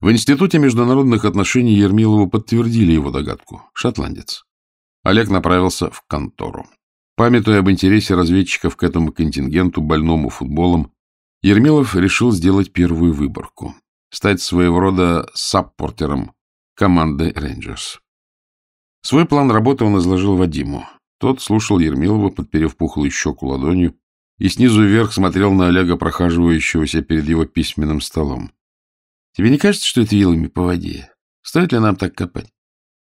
В Институте международных отношений Ермилову подтвердили его догадку. Шотландец. Олег направился в контору. Памятуя об интересе разведчиков к этому контингенту, больному футболом, Ермилов решил сделать первую выборку — стать своего рода саппортером команды «Рейнджерс». Свой план работы он изложил Вадиму. Тот слушал Ермилова, подперев пухлую щеку ладонью, и снизу вверх смотрел на Олега, прохаживающегося перед его письменным столом. — Тебе не кажется, что это вилами по воде? Стоит ли нам так копать?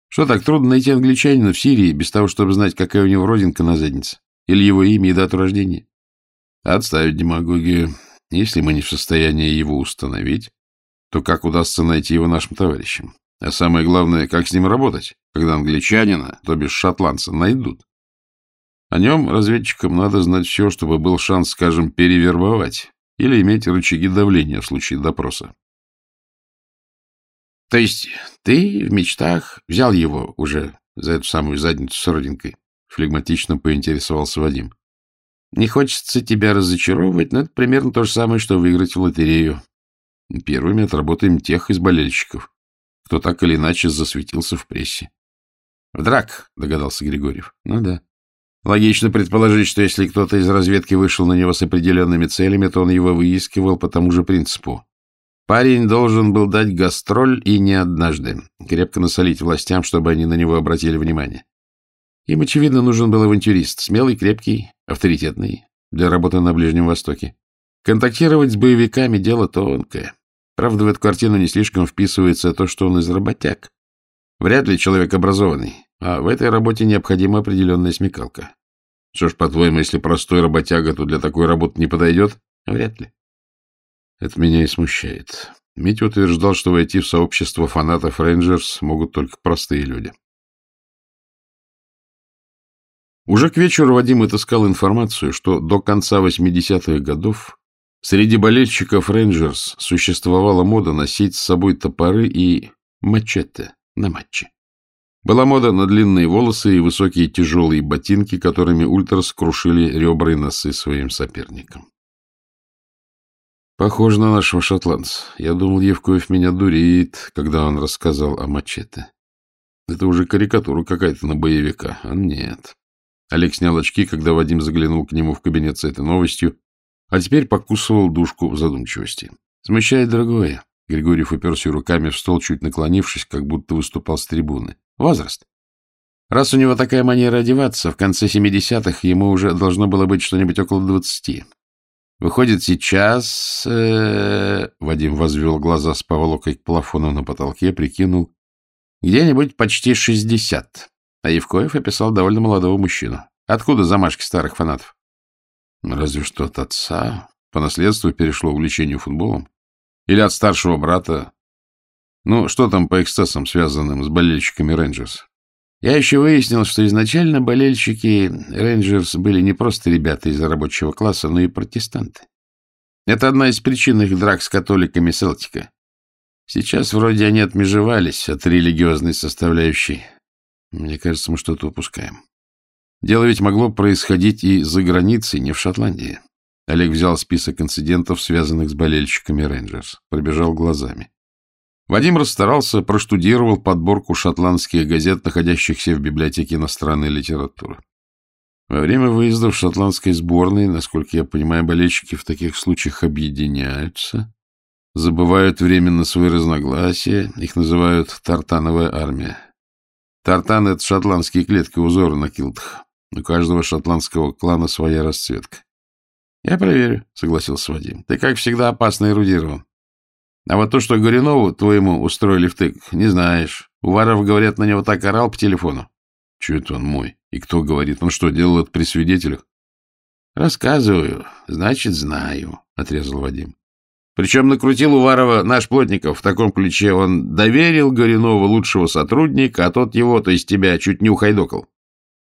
Что так, трудно найти англичанина в Сирии без того, чтобы знать, какая у него родинка на заднице? Или его имя и дату рождения? Отставить демагогию. Если мы не в состоянии его установить, то как удастся найти его нашим товарищам? А самое главное, как с ним работать, когда англичанина, то бишь шотландца, найдут? О нем разведчикам надо знать все, чтобы был шанс, скажем, перевербовать или иметь рычаги давления в случае допроса. То есть ты в мечтах взял его уже за эту самую задницу с родинкой? Флегматично поинтересовался Вадим. Не хочется тебя разочаровывать, но это примерно то же самое, что выиграть в лотерею. Первыми отработаем тех из болельщиков, кто так или иначе засветился в прессе. — В драк, — догадался Григорьев. — Ну да. Логично предположить, что если кто-то из разведки вышел на него с определенными целями, то он его выискивал по тому же принципу. Парень должен был дать гастроль и не однажды, крепко насолить властям, чтобы они на него обратили внимание. Им, очевидно, нужен был авантюрист, смелый, крепкий, авторитетный, для работы на Ближнем Востоке. Контактировать с боевиками — дело тонкое. Правда, в эту картину не слишком вписывается то, что он из работяг. Вряд ли человек образованный, а в этой работе необходима определенная смекалка. Что ж, по-твоему, если простой работяга, то для такой работы не подойдет? Вряд ли. Это меня и смущает. Митя утверждал, что войти в сообщество фанатов Рейнджерс могут только простые люди. Уже к вечеру Вадим отыскал информацию, что до конца 80-х годов среди болельщиков Рейнджерс существовала мода носить с собой топоры и мачете на матче. Была мода на длинные волосы и высокие тяжелые ботинки, которыми ультрас крушили ребра и носы своим соперникам. Похоже на нашего шотландца. Я думал, Евкоев меня дурит, когда он рассказал о мачете. Это уже карикатура какая-то на боевика. А нет. Олег снял очки, когда Вадим заглянул к нему в кабинет с этой новостью, а теперь покусывал душку в задумчивости. Смущает другое. Григорьев уперся руками в стол, чуть наклонившись, как будто выступал с трибуны. Возраст. Раз у него такая манера одеваться, в конце 70-х ему уже должно было быть что-нибудь около двадцати. Выходит, сейчас... Э, Вадим возвел глаза с поволокой к плафону на потолке, прикинул. Где-нибудь почти шестьдесят. А Евкоев описал довольно молодого мужчину. Откуда замашки старых фанатов? Разве что от отца. По наследству перешло увлечению футболом. Или от старшего брата. Ну, что там по эксцессам, связанным с болельщиками Рейнджерс? Я еще выяснил, что изначально болельщики Рейнджерс были не просто ребята из рабочего класса, но и протестанты. Это одна из причин их драк с католиками Селтика. Сейчас вроде они отмежевались от религиозной составляющей. Мне кажется, мы что-то упускаем. Дело ведь могло происходить и за границей, не в Шотландии. Олег взял список инцидентов, связанных с болельщиками Рейнджерс, пробежал глазами. Вадим расстарался, проштудировал подборку шотландских газет, находящихся в библиотеке иностранной литературы. Во время выезда в шотландской сборной, насколько я понимаю, болельщики в таких случаях объединяются, забывают временно свои разногласия, их называют «тартановая армия». Тартан — это шотландские клетки узора на килтах. У каждого шотландского клана своя расцветка. — Я проверю, — согласился Вадим. — Ты, как всегда, опасно эрудирован. А вот то, что Горюнову твоему устроили втык, не знаешь. Уваров, говорят, на него так орал по телефону. Че это он мой? И кто говорит? Он что, делал это при свидетелях? Рассказываю. Значит, знаю, — отрезал Вадим. Причем накрутил Уварова наш Плотников в таком ключе. Он доверил Горюнову лучшего сотрудника, а тот его, то есть тебя, чуть не ухайдокал.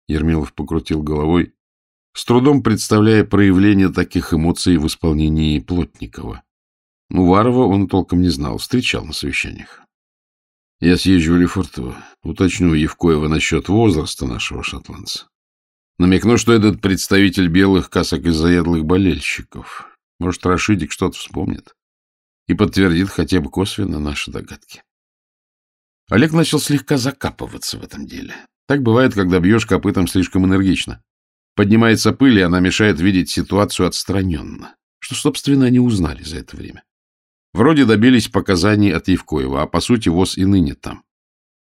Ермилов покрутил головой, с трудом представляя проявление таких эмоций в исполнении Плотникова. Уварова он толком не знал, встречал на совещаниях. Я съезжу в Лефортово, уточню у Евкоева насчет возраста нашего шотландца. Намекну, что этот представитель белых касок из заядлых болельщиков. Может, Рашидик что-то вспомнит. и подтвердит хотя бы косвенно наши догадки. Олег начал слегка закапываться в этом деле. Так бывает, когда бьешь копытом слишком энергично. Поднимается пыль, и она мешает видеть ситуацию отстраненно. Что, собственно, они узнали за это время. Вроде добились показаний от Евкоева, а по сути ВОЗ и ныне там.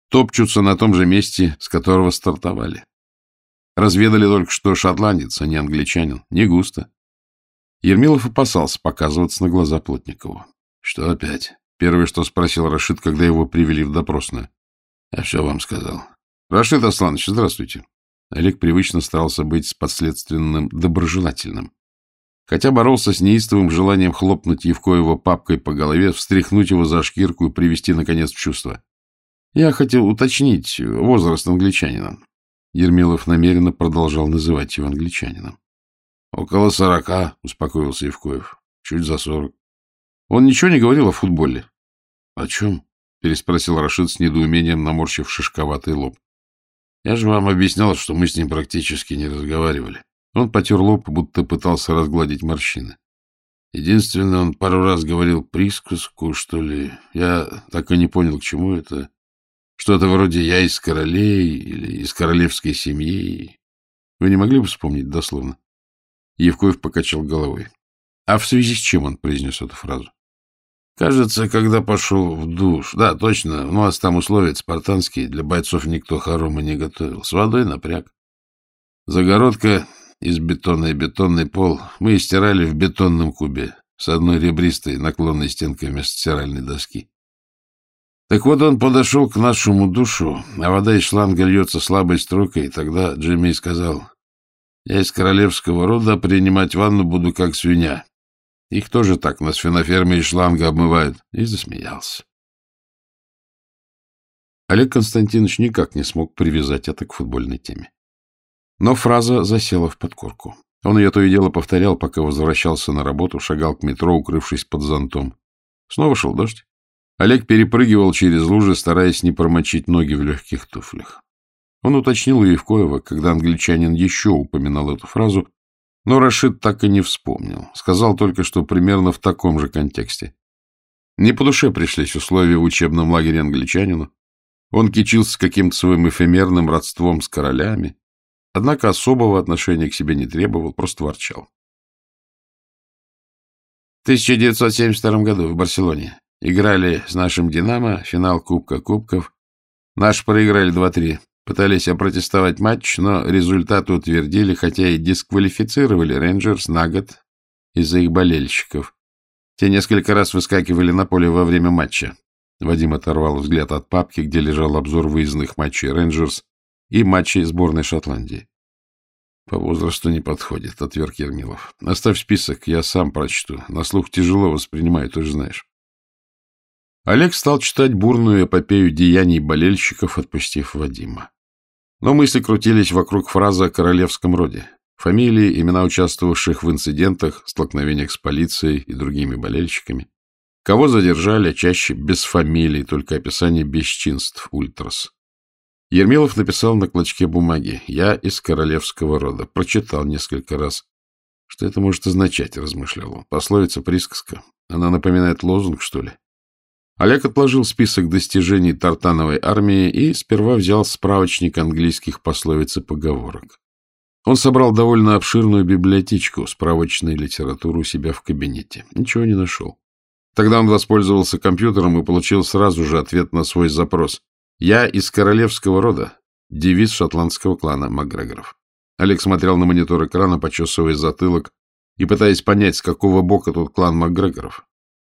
Топчутся на том же месте, с которого стартовали. Разведали только, что шотландец, а не англичанин. Не густо. Ермилов опасался показываться на глаза Плотникову. — Что опять? — первое, что спросил Рашид, когда его привели в допросную. — Я все вам сказал. — Рашид Асланович, здравствуйте. Олег привычно старался быть с подследственным доброжелательным. Хотя боролся с неистовым желанием хлопнуть Евкоева папкой по голове, встряхнуть его за шкирку и привести, наконец, в чувство. Я хотел уточнить возраст англичанина. Ермилов намеренно продолжал называть его англичанином. — Около сорока, — успокоился Евкоев. — Чуть за сорок. Он ничего не говорил о футболе. — О чем? — переспросил Рашид с недоумением, наморщив шишковатый лоб. — Я же вам объяснял, что мы с ним практически не разговаривали. Он потер лоб, будто пытался разгладить морщины. Единственное, он пару раз говорил присказку, что ли. Я так и не понял, к чему это. Что-то вроде «я из королей» или «из королевской семьи». Вы не могли бы вспомнить дословно? Евкоев покачал головой. А в связи с чем он произнес эту фразу? Кажется, когда пошел в душ. Да, точно, у нас там условия спартанские, для бойцов никто хорома не готовил. С водой напряг. Загородка из бетона и бетонный пол мы стирали в бетонном кубе с одной ребристой наклонной стенкой вместо стиральной доски. Так вот он подошел к нашему душу, а вода из шланга льется слабой струйкой, и тогда Джимми сказал, «Я из королевского рода принимать ванну буду как свинья. Их тоже так на свиноферме из шланга обмывают». И засмеялся. Олег Константинович никак не смог привязать это к футбольной теме. Но фраза засела в подкорку. Он ее то и дело повторял, пока возвращался на работу, шагал к метро, укрывшись под зонтом. Снова шел дождь. Олег перепрыгивал через лужи, стараясь не промочить ноги в легких туфлях. Он уточнил у Евкоева, когда англичанин еще упоминал эту фразу, но Рашид так и не вспомнил. Сказал только, что примерно в таком же контексте. Не по душе пришлись условия в учебном лагере англичанину. Он кичился каким-то своим эфемерным родством с королями, однако особого отношения к себе не требовал, просто ворчал. В 1972 году в Барселоне Играли с нашим «Динамо», финал Кубка Кубков. Наш проиграли 2-3. Пытались опротестовать матч, но результаты утвердили, хотя и дисквалифицировали Рейнджерс на год из-за их болельщиков. Те несколько раз выскакивали на поле во время матча. Вадим оторвал взгляд от папки, где лежал обзор выездных матчей Рейнджерс и матчей сборной Шотландии. — По возрасту не подходит, — отверг Ермилов. — Оставь список, я сам прочту. На слух тяжело воспринимаю, ты же знаешь. Олег стал читать бурную эпопею деяний болельщиков, отпустив Вадима. Но мысли крутились вокруг фразы о королевском роде. Фамилии, имена участвовавших в инцидентах, столкновениях с полицией и другими болельщиками. Кого задержали, а чаще без фамилий, только описание бесчинств ультрас. Ермилов написал на клочке бумаги «Я из королевского рода». Прочитал несколько раз. Что это может означать, размышлял он. Пословица, присказка. Она напоминает лозунг, что ли? Олег отложил список достижений Тартановой армии и сперва взял справочник английских пословиц и поговорок. Он собрал довольно обширную библиотечку справочной литературы у себя в кабинете. Ничего не нашел. Тогда он воспользовался компьютером и получил сразу же ответ на свой запрос. «Я из королевского рода». Девиз шотландского клана Макгрегоров. Олег смотрел на монитор экрана, почесывая затылок и пытаясь понять, с какого бока тут клан Макгрегоров.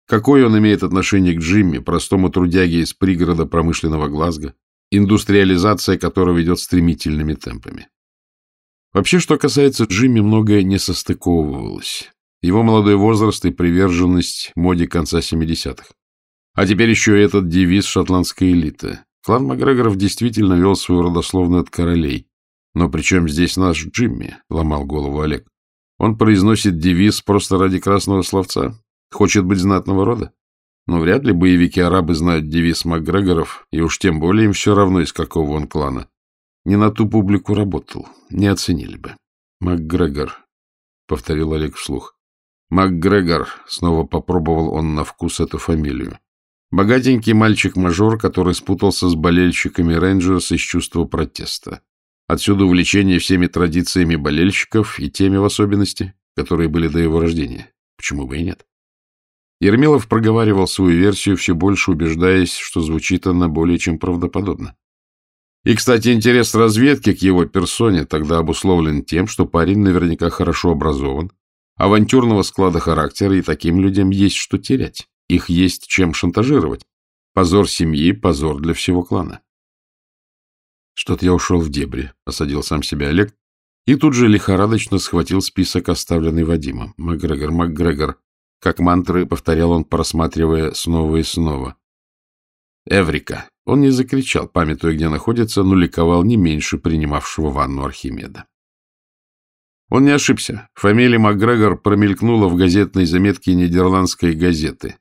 Какое он имеет отношение к Джимми, простому трудяге из пригорода промышленного Глазго, индустриализация которого ведет стремительными темпами? Вообще, что касается Джимми, многое не состыковывалось. Его молодой возраст и приверженность моде конца 70-х. А теперь еще этот девиз шотландской элиты. Клан Макгрегоров действительно вел свою родословную от королей. Но при чем здесь наш Джимми? — ломал голову Олег. Он произносит девиз просто ради красного словца. Хочет быть знатного рода? Но вряд ли боевики-арабы знают девиз Макгрегоров, и уж тем более им все равно, из какого он клана. Не на ту публику работал, не оценили бы. Макгрегор, — повторил Олег вслух. МакГрегор, снова попробовал он на вкус эту фамилию. Богатенький мальчик-мажор, который спутался с болельщиками Рейнджерс из чувства протеста. Отсюда увлечение всеми традициями болельщиков и теми в особенности, которые были до его рождения. Почему бы и нет? Ермилов проговаривал свою версию, все больше убеждаясь, что звучит она более чем правдоподобно. И, кстати, интерес разведки к его персоне тогда обусловлен тем, что парень наверняка хорошо образован, авантюрного склада характера, и таким людям есть что терять. Их есть чем шантажировать. Позор семьи, позор для всего клана. Что-то я ушел в дебри, осадил сам себя Олег, и тут же лихорадочно схватил список, оставленный Вадимом. Макгрегор, Макгрегор. Как мантры повторял он, просматривая снова и снова. Эврика. Он не закричал, памятуя, где находится, но ликовал не меньше принимавшего ванну Архимеда. Он не ошибся. Фамилия Макгрегор промелькнула в газетной заметке нидерландской газеты.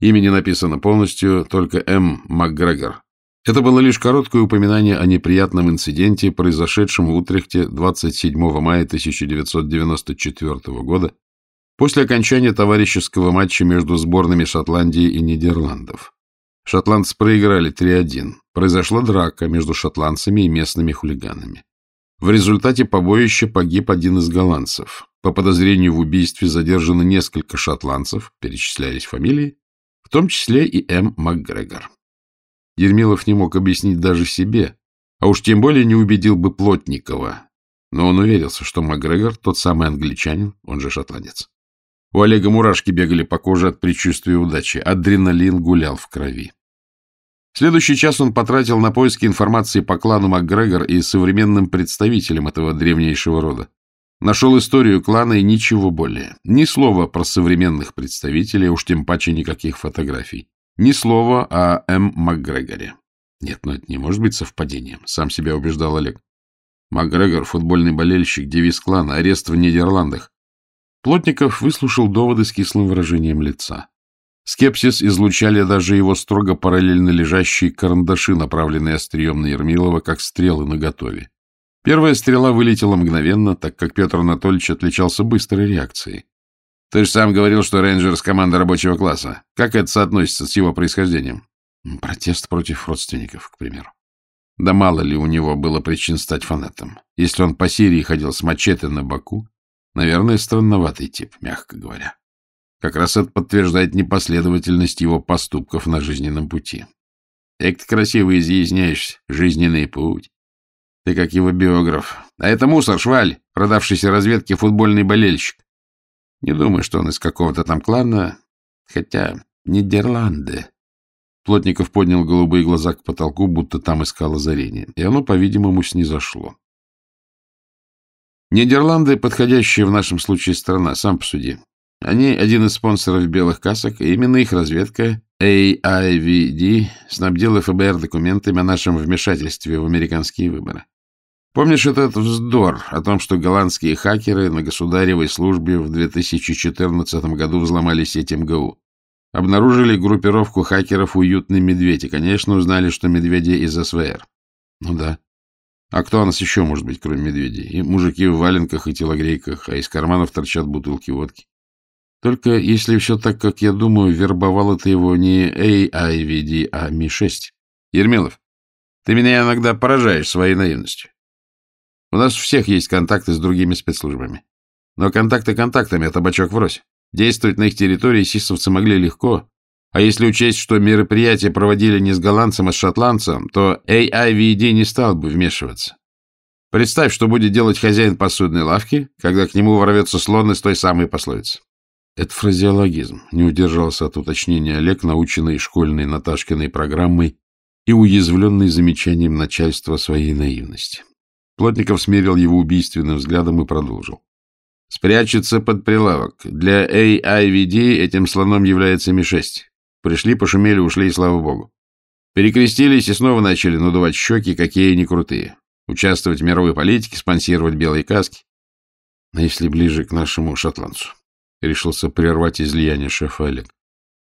Имя не написано полностью, только М. Макгрегор. Это было лишь короткое упоминание о неприятном инциденте, произошедшем в Утрехте 27 мая 1994 года после окончания товарищеского матча между сборными Шотландии и Нидерландов. Шотландцы проиграли 3-1. Произошла драка между шотландцами и местными хулиганами. В результате побоища погиб один из голландцев. По подозрению в убийстве задержаны несколько шотландцев, перечислялись фамилии, в том числе и М. Макгрегор. Ермилов не мог объяснить даже себе, а уж тем более не убедил бы Плотникова, но он уверился, что Макгрегор тот самый англичанин, он же шотландец. У Олега мурашки бегали по коже от предчувствия удачи, адреналин гулял в крови. Следующий час он потратил на поиски информации по клану Макгрегор и современным представителям этого древнейшего рода. Нашел историю клана и ничего более. Ни слова про современных представителей, уж тем паче никаких фотографий. Ни слова о М. Макгрегоре. Нет, ну это не может быть совпадением, сам себя убеждал Олег. Макгрегор, футбольный болельщик, девиз клана, арест в Нидерландах. Плотников выслушал доводы с кислым выражением лица. Скепсис излучали даже его строго параллельно лежащие карандаши, направленные острием на Ермилова, как стрелы наготове. Первая стрела вылетела мгновенно, так как Петр Анатольевич отличался быстрой реакцией. — Ты же сам говорил, что Rangers — команда рабочего класса. Как это соотносится с его происхождением? — Протест против родственников, к примеру. Да мало ли у него было причин стать фанатом. Если он по Сирии ходил с мачете на боку, наверное, странноватый тип, мягко говоря. Как раз это подтверждает непоследовательность его поступков на жизненном пути. Эк ты красиво изъясняешься, жизненный путь. Ты как его биограф. А это мусор, шваль, продавшийся разведке футбольный болельщик. Не думаю, что он из какого-то там клана, хотя Нидерланды. Плотников поднял голубые глаза к потолку, будто там искал озарение, и оно, по-видимому, снизошло. Нидерланды — подходящая в нашем случае страна, сам посуди. Они один из спонсоров белых касок, и именно их разведка AIVD снабдила ФБР документами о нашем вмешательстве в американские выборы. Помнишь этот вздор о том, что голландские хакеры на государевой службе в 2014 году взломали сеть МГУ? Обнаружили группировку хакеров «Уютный медведь» и, конечно, узнали, что медведи из СВР. Ну да. А кто у нас еще может быть, кроме медведей? И мужики в валенках и телогрейках, а из карманов торчат бутылки водки. Только если все так, как я думаю, вербовал это его не AIVD, а Ми-6. Ермилов, ты меня иногда поражаешь своей наивностью. У нас всех есть контакты с другими спецслужбами. Но контакты контактами, а табачок врозь. Действовать на их территории сисовцы могли легко. А если учесть, что мероприятия проводили не с голландцем, а с шотландцем, то AIVD не стал бы вмешиваться. Представь, что будет делать хозяин посудной лавки, когда к нему ворвется слон из той самой пословицы. Это фразеологизм. Не удержался от уточнения Олег, наученный школьной Наташкиной программой и уязвленный замечанием начальства своей наивности. Плотников смерил его убийственным взглядом и продолжил. Спрячется под прилавок. Для AIVD этим слоном является Ми-6. Пришли, пошумели, ушли, и слава богу. Перекрестились и снова начали надувать щеки, какие они крутые. Участвовать в мировой политике, спонсировать белые каски. А если ближе к нашему шотландцу? Решился прервать излияние шефа Олег.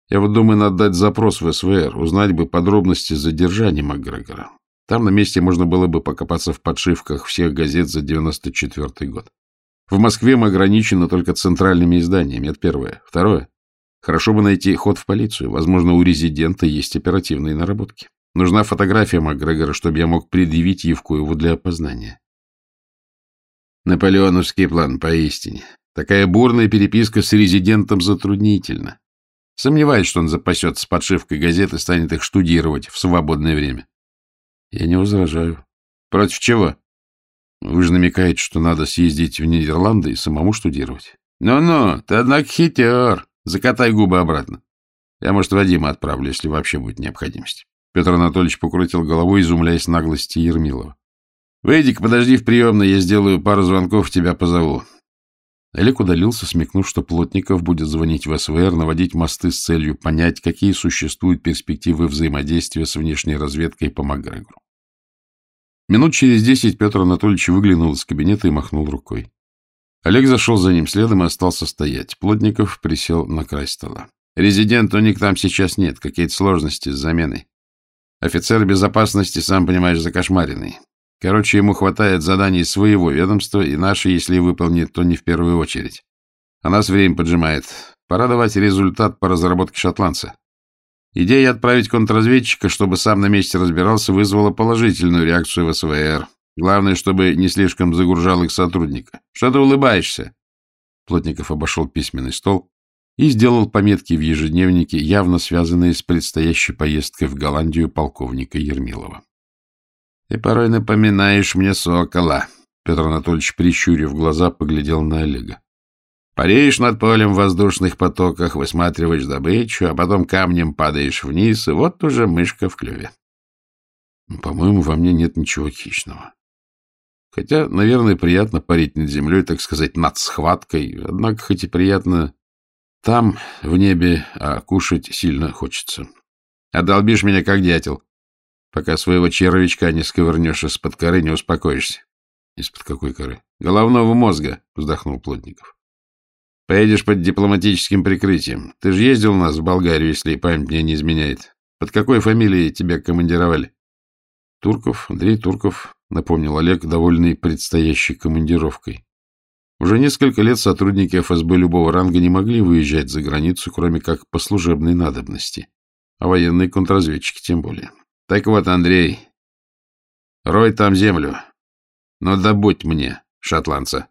Я вот думаю, надо дать запрос в СВР, узнать бы подробности задержания Макгрегора. Там на месте можно было бы покопаться в подшивках всех газет за 94 год. В Москве мы ограничены только центральными изданиями. Это первое. Второе. Хорошо бы найти ход в полицию. Возможно, у резидента есть оперативные наработки. Нужна фотография Макгрегора, чтобы я мог предъявить Евкуеву для опознания. Наполеоновский план, поистине. Такая бурная переписка с резидентом затруднительна. Сомневаюсь, что он запасет с подшивкой газет и станет их штудировать в свободное время. Я не возражаю. Против чего? Вы же намекаете, что надо съездить в Нидерланды и самому штудировать. Ну-ну, ты, однако, хитер. Закатай губы обратно. Я, может, Вадима отправлю, если вообще будет необходимость. Петр Анатольевич покрутил головой, изумляясь наглости Ермилова. Выйди-ка, подожди в приемной, я сделаю пару звонков, тебя позову. Олег удалился, смекнув, что Плотников будет звонить в СВР, наводить мосты с целью понять, какие существуют перспективы взаимодействия с внешней разведкой по Макгрегору. Минут через десять Петр Анатольевич выглянул из кабинета и махнул рукой. Олег зашел за ним следом и остался стоять. Плотников присел на край стола. «Резидент у них там сейчас нет. Какие-то сложности с заменой. Офицер безопасности, сам понимаешь, закошмаренный. Короче, ему хватает заданий своего ведомства, и наши, если выполнит, то не в первую очередь. А нас время поджимает. Пора давать результат по разработке шотландца. Идея отправить контрразведчика, чтобы сам на месте разбирался, вызвала положительную реакцию в СВР. Главное, чтобы не слишком загружал их сотрудника. Что ты улыбаешься? Плотников обошел письменный стол и сделал пометки в ежедневнике, явно связанные с предстоящей поездкой в Голландию полковника Ермилова. Ты порой напоминаешь мне сокола. Петр Анатольевич, прищурив глаза, поглядел на Олега. Пареешь над полем в воздушных потоках, высматриваешь добычу, а потом камнем падаешь вниз, и вот уже мышка в клюве. По-моему, во мне нет ничего хищного. Хотя, наверное, приятно парить над землей, так сказать, над схваткой. Однако, хоть и приятно там, в небе, а кушать сильно хочется. Одолбишь меня, как дятел. Пока своего червячка не сковырнешь из-под коры, не успокоишься. — Из-под какой коры? — Головного мозга, — вздохнул Плотников. — Поедешь под дипломатическим прикрытием. Ты же ездил у нас в Болгарию, если память мне не изменяет. Под какой фамилией тебя командировали? — Турков, Андрей Турков, — напомнил Олег, довольный предстоящей командировкой. Уже несколько лет сотрудники ФСБ любого ранга не могли выезжать за границу, кроме как по служебной надобности, а военные контрразведчики тем более. Так вот, Андрей, рой там землю, но добудь мне шотландца.